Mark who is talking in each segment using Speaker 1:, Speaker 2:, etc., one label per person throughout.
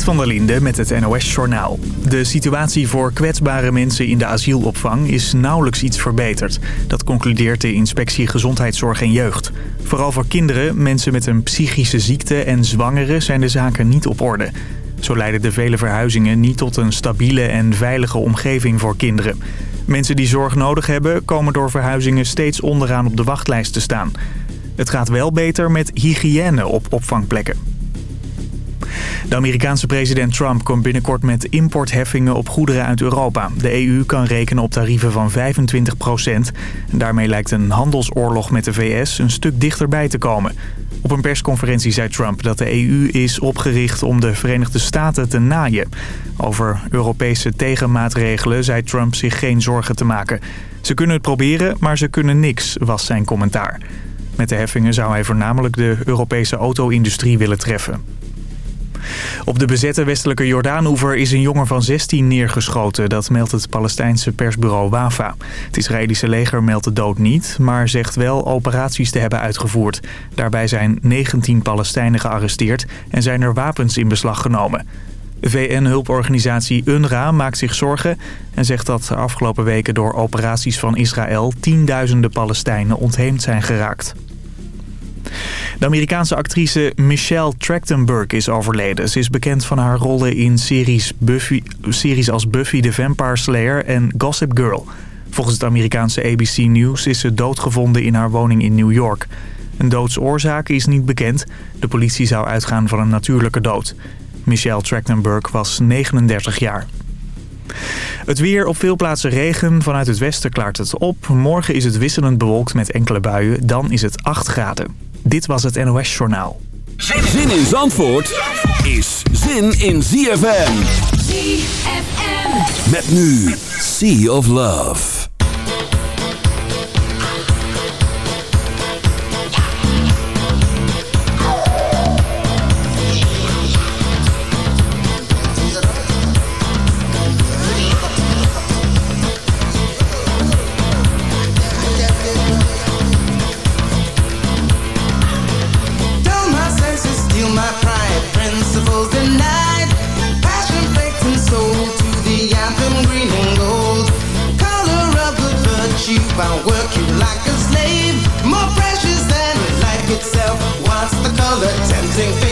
Speaker 1: Van der Linde met het NOS-journaal. De situatie voor kwetsbare mensen in de asielopvang is nauwelijks iets verbeterd. Dat concludeert de Inspectie Gezondheidszorg en Jeugd. Vooral voor kinderen, mensen met een psychische ziekte en zwangeren zijn de zaken niet op orde. Zo leiden de vele verhuizingen niet tot een stabiele en veilige omgeving voor kinderen. Mensen die zorg nodig hebben komen door verhuizingen steeds onderaan op de wachtlijst te staan. Het gaat wel beter met hygiëne op opvangplekken. De Amerikaanse president Trump komt binnenkort met importheffingen op goederen uit Europa. De EU kan rekenen op tarieven van 25 procent. Daarmee lijkt een handelsoorlog met de VS een stuk dichterbij te komen. Op een persconferentie zei Trump dat de EU is opgericht om de Verenigde Staten te naaien. Over Europese tegenmaatregelen zei Trump zich geen zorgen te maken. Ze kunnen het proberen, maar ze kunnen niks, was zijn commentaar. Met de heffingen zou hij voornamelijk de Europese auto-industrie willen treffen. Op de bezette westelijke Jordaanoever is een jongen van 16 neergeschoten. Dat meldt het Palestijnse persbureau WAFA. Het Israëlische leger meldt de dood niet, maar zegt wel operaties te hebben uitgevoerd. Daarbij zijn 19 Palestijnen gearresteerd en zijn er wapens in beslag genomen. VN-hulporganisatie UNRWA maakt zich zorgen en zegt dat de afgelopen weken door operaties van Israël tienduizenden Palestijnen ontheemd zijn geraakt. De Amerikaanse actrice Michelle Trachtenberg is overleden. Ze is bekend van haar rollen in series, Buffy, series als Buffy the Vampire Slayer en Gossip Girl. Volgens het Amerikaanse ABC News is ze doodgevonden in haar woning in New York. Een doodsoorzaak is niet bekend. De politie zou uitgaan van een natuurlijke dood. Michelle Trachtenberg was 39 jaar. Het weer op veel plaatsen regen. Vanuit het westen klaart het op. Morgen is het wisselend bewolkt met enkele buien. Dan is het 8 graden. Dit was het NOS Journaal.
Speaker 2: Zin in Zandvoort is zin in ZFM.
Speaker 3: ZFM.
Speaker 2: Met nu Sea of Love.
Speaker 4: Color tempting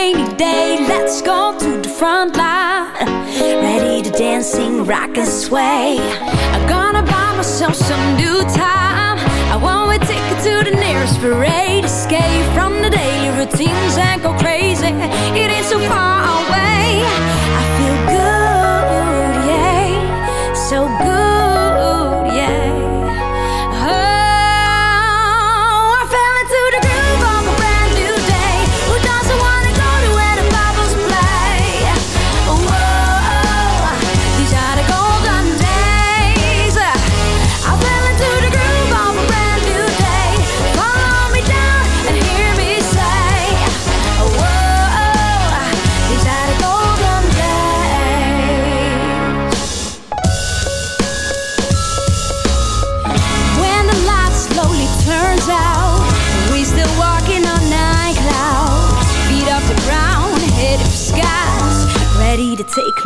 Speaker 3: rainy day. Let's go to the front line. Ready to dance, sing, rock and sway. I'm gonna buy myself some new time. I want a ticket to the nearest parade. Escape from the daily routines and go crazy. It ain't so far away. I feel good, yeah, so good,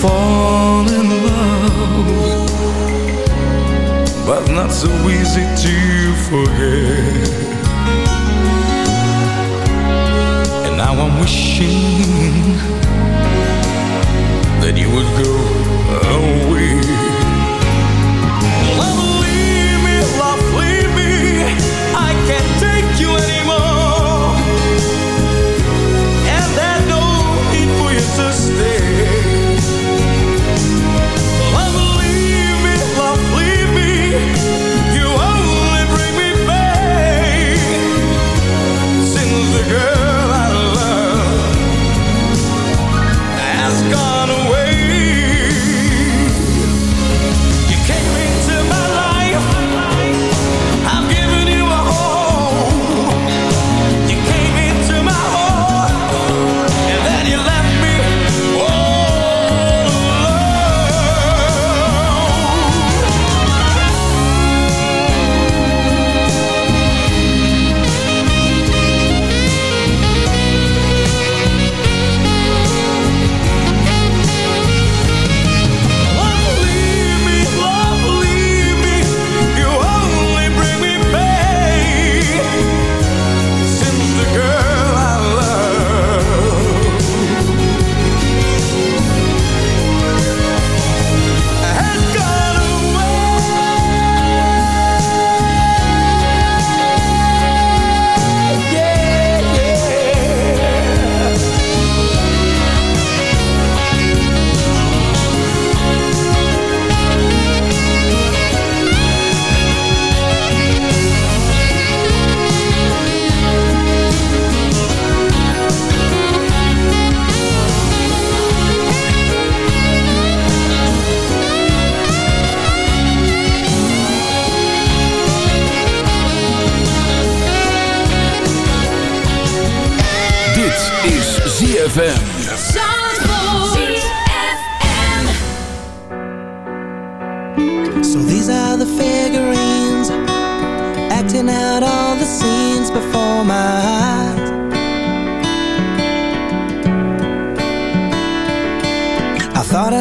Speaker 5: fall in love. But not so easy to forget. And now I'm wishing That you would go away.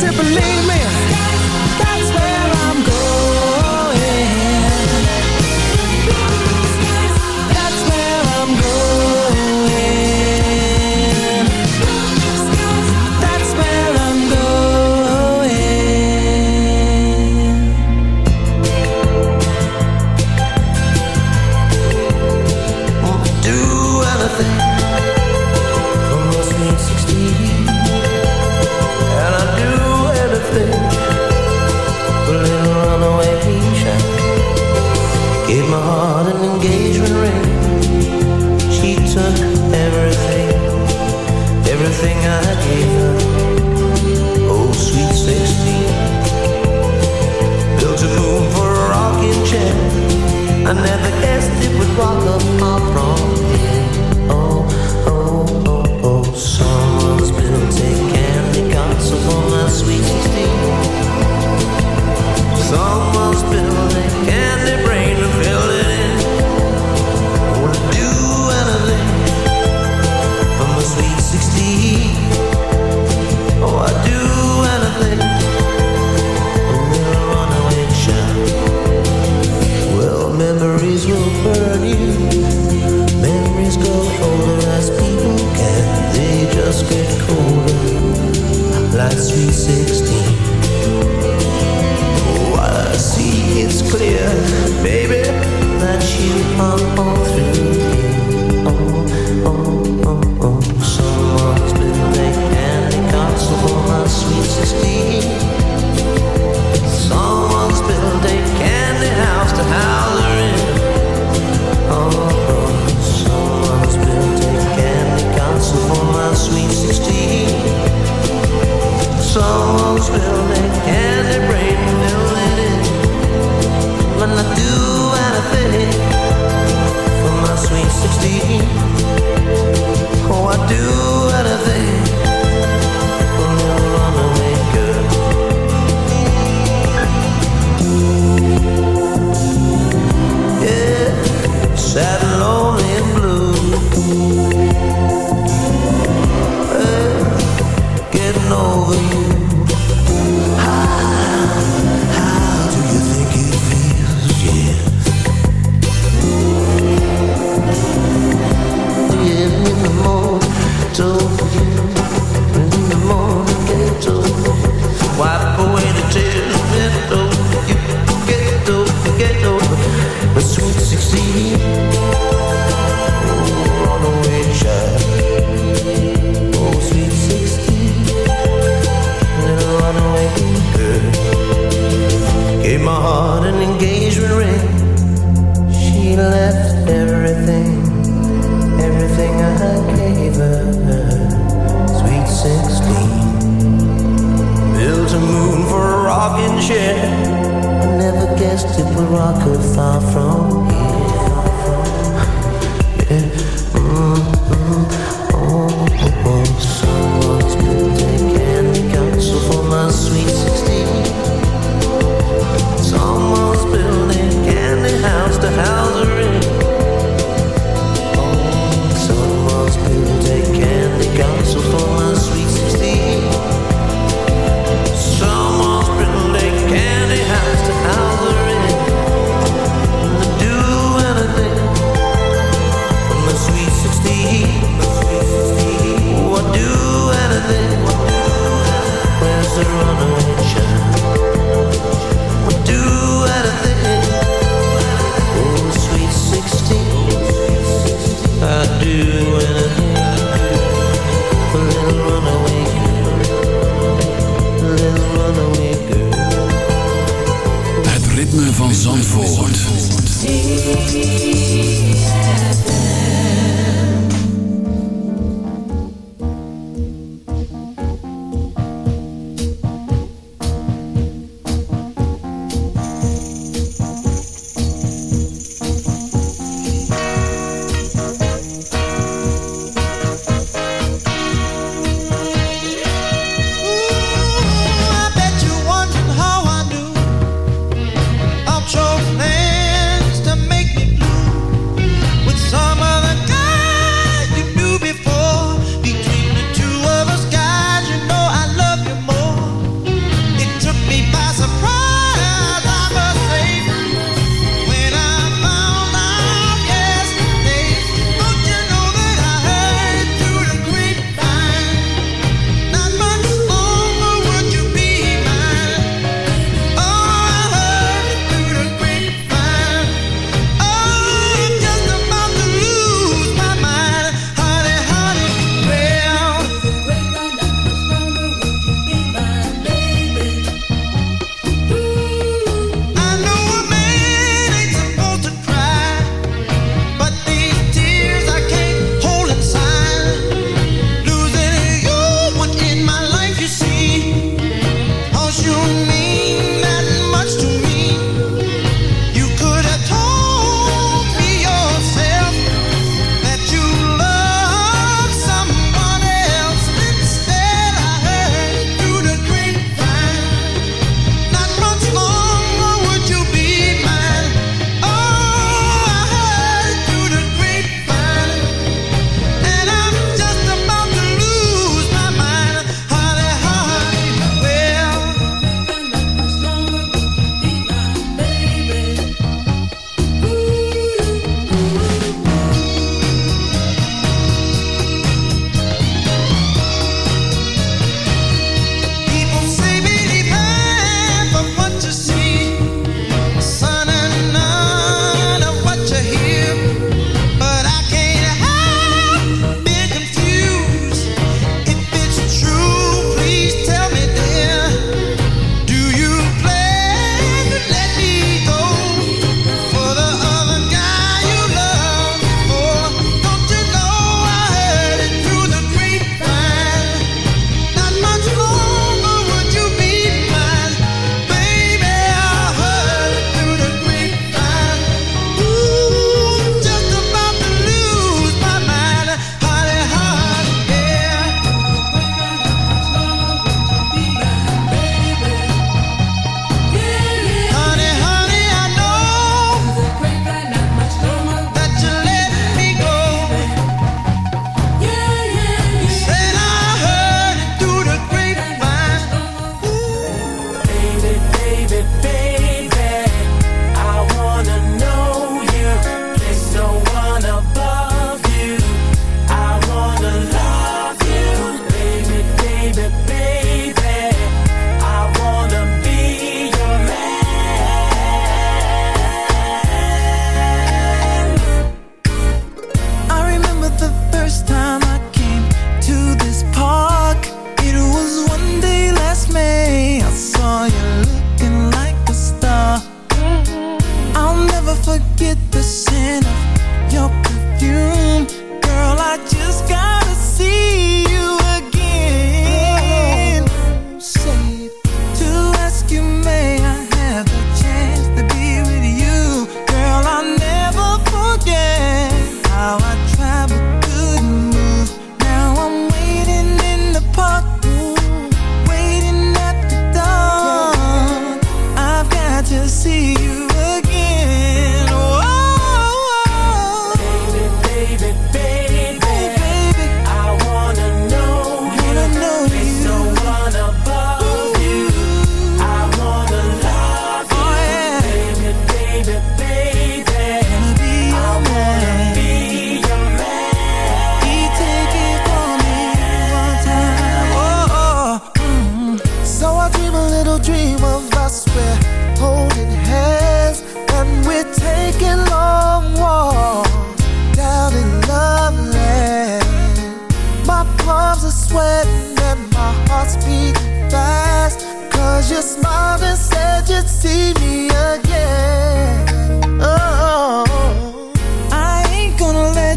Speaker 6: to
Speaker 7: believe.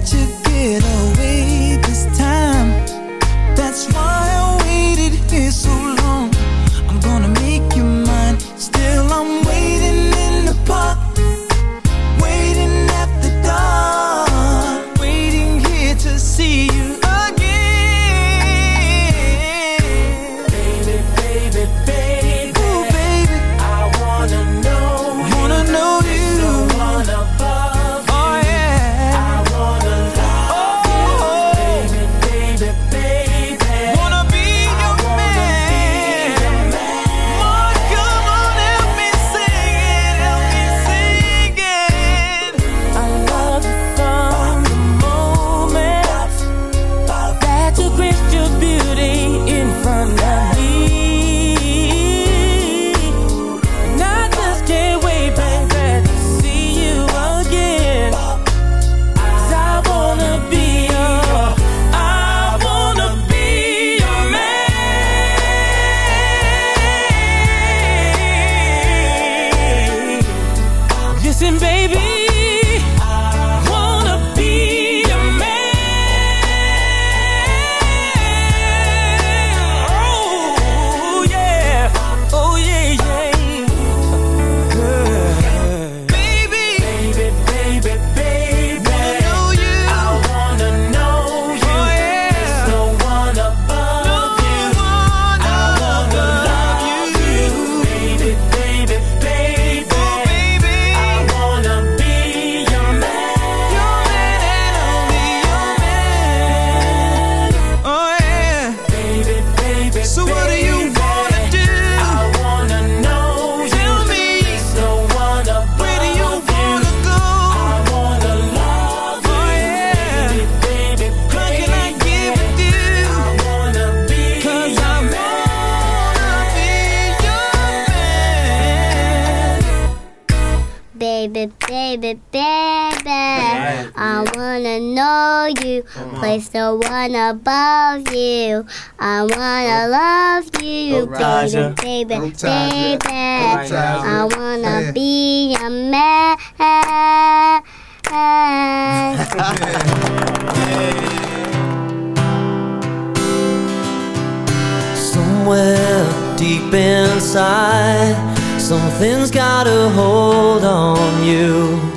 Speaker 7: to get over it, baby. Right. I wanna know you.
Speaker 8: Place the one above you. I wanna love you,
Speaker 9: Go
Speaker 8: baby, baby, baby. I wanna
Speaker 9: yeah.
Speaker 8: be a man.
Speaker 10: Somewhere deep inside, something's got a hold on you.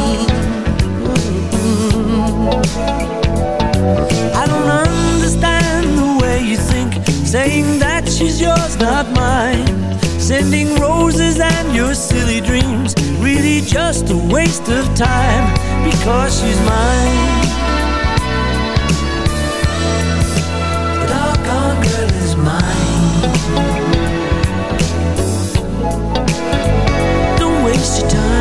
Speaker 7: Saying that she's yours, not mine. Sending roses and your silly dreams, really just a waste of time, because she's mine. Girl is mine. Don't waste your time.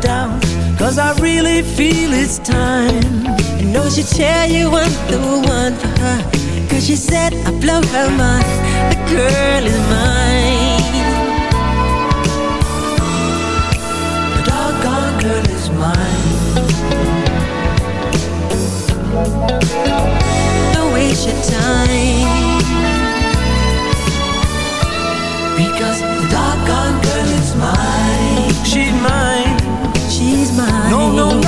Speaker 7: Down. Cause I really feel it's time.
Speaker 3: You know she tell you I'm the one for her Cause she said I blow her mind The girl is mine
Speaker 7: The doggone girl is mine.
Speaker 3: Don't waste your time
Speaker 7: Because No, no, no,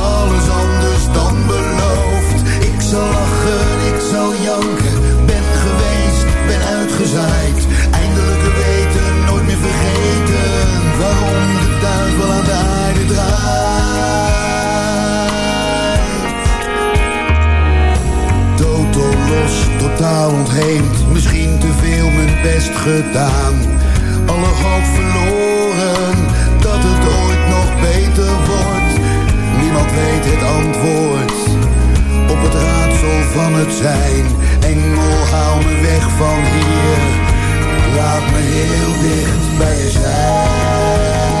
Speaker 11: zal lachen, ik zal janken, ben geweest, ben uitgezaaid. Eindelijk weten, nooit meer vergeten, waarom de duivel aan de aarde draait. Totaal los, totaal ontheemd, misschien te veel mijn best gedaan. Alle hoop verloren, dat het ooit nog beter wordt. Niemand weet het antwoord op het raadsel van het zijn. Engel, hou me weg van hier, laat me heel dicht bij je zijn.